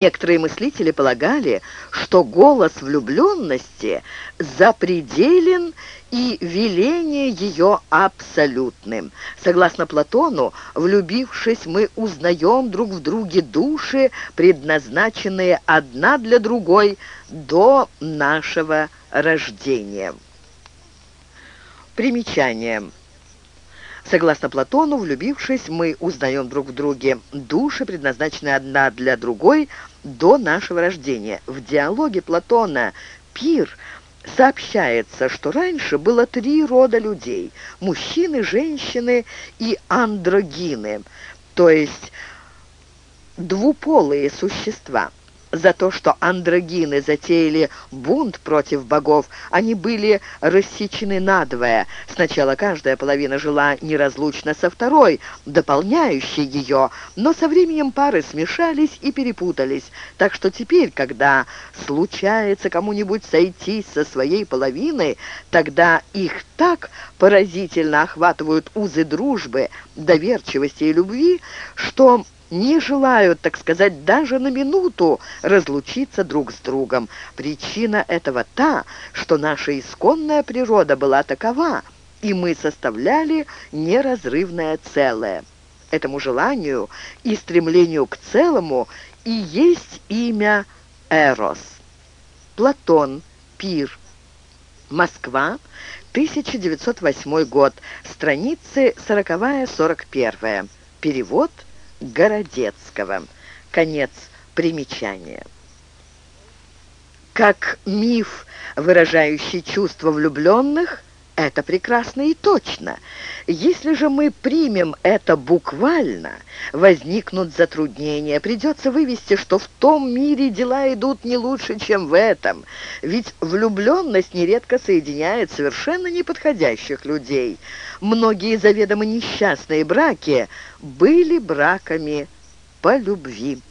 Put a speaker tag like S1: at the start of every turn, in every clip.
S1: Некоторые мыслители полагали, что голос влюбленности запределен и веление ее абсолютным. Согласно Платону, влюбившись, мы узнаем друг в друге души, предназначенные одна для другой до нашего рождения. Примечание. Согласно Платону, влюбившись, мы узнаем друг в друге души, предназначенные одна для другой до нашего рождения. В диалоге Платона «Пир» сообщается, что раньше было три рода людей – мужчины, женщины и андрогины, то есть двуполые существа – за то, что андрогины затеяли бунт против богов, они были рассечены надвое. Сначала каждая половина жила неразлучно со второй, дополняющей ее, но со временем пары смешались и перепутались. Так что теперь, когда случается кому-нибудь сойтись со своей половиной, тогда их так поразительно охватывают узы дружбы, доверчивости и любви, что не желают, так сказать, даже на минуту разлучиться друг с другом. Причина этого та, что наша исконная природа была такова, и мы составляли неразрывное целое. Этому желанию и стремлению к целому и есть имя Эрос. Платон, Пир, Москва, 1908 год, страницы 40-41. Перевод – Городецкого. Конец примечания. Как миф, выражающий чувства влюбленных, это прекрасно и точно. Если же мы примем это буквально, возникнут затруднения. Придется вывести, что в том мире дела идут не лучше, чем в этом. Ведь влюбленность нередко соединяет совершенно неподходящих людей. Многие заведомо несчастные браки были браками по любви.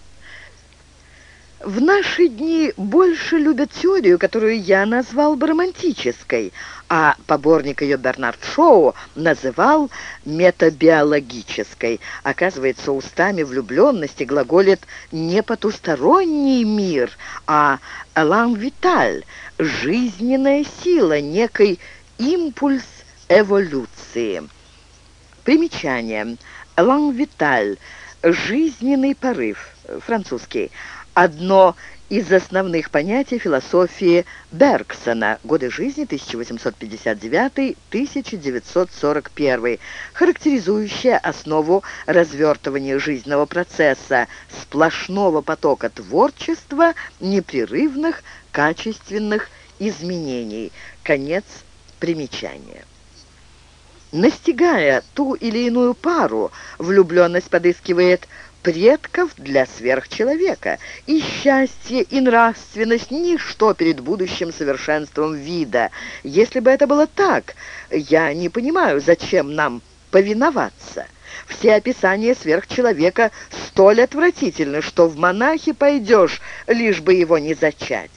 S1: В наши дни больше любят теорию, которую я назвал бы романтической, а поборник ее Бернард Шоу называл метабиологической. Оказывается, устами влюбленности глаголит не потусторонний мир, а «элам виталь» — жизненная сила, некий импульс эволюции. Примечание. «Элам виталь» — жизненный порыв, французский — одно из основных понятий философии Бергсона «Годы жизни 1859-1941», характеризующая основу развертывания жизненного процесса, сплошного потока творчества, непрерывных качественных изменений. Конец примечания. Настигая ту или иную пару, влюбленность подыскивает предков для сверхчеловека, и счастье, и нравственность – ничто перед будущим совершенством вида. Если бы это было так, я не понимаю, зачем нам повиноваться. Все описания сверхчеловека столь отвратительны, что в монахи пойдешь, лишь бы его не зачать.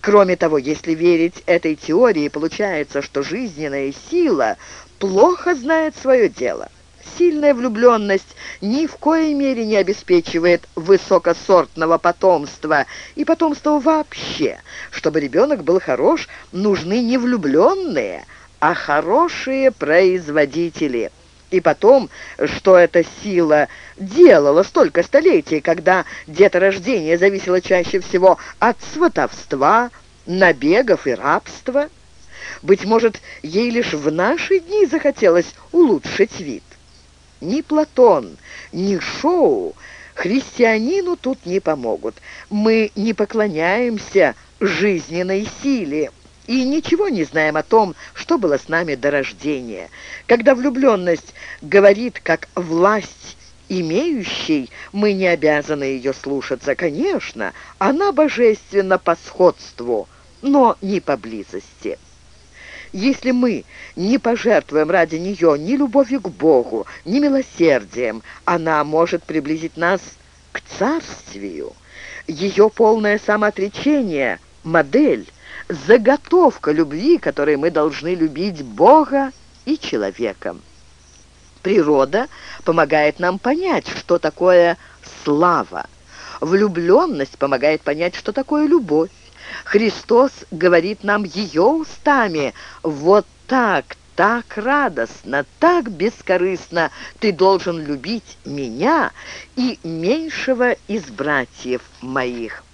S1: Кроме того, если верить этой теории, получается, что жизненная сила плохо знает свое дело – Сильная влюбленность ни в коей мере не обеспечивает высокосортного потомства и потомства вообще. Чтобы ребенок был хорош, нужны не влюбленные, а хорошие производители. И потом, что эта сила делала столько столетий, когда деторождение зависело чаще всего от сватовства, набегов и рабства. Быть может, ей лишь в наши дни захотелось улучшить вид. Ни Платон, ни Шоу христианину тут не помогут. Мы не поклоняемся жизненной силе и ничего не знаем о том, что было с нами до рождения. Когда влюбленность говорит как власть имеющей, мы не обязаны ее слушаться. Конечно, она божественна по сходству, но не по близости. Если мы не пожертвуем ради нее ни любовью к Богу, ни милосердием, она может приблизить нас к царствию. Ее полное самоотречение – модель, заготовка любви, которой мы должны любить Бога и человека. Природа помогает нам понять, что такое слава. Влюбленность помогает понять, что такое любовь. Христос говорит нам ее устами. Вот так, так радостно, так бескорыстно ты должен любить меня и меньшего из братьев моих».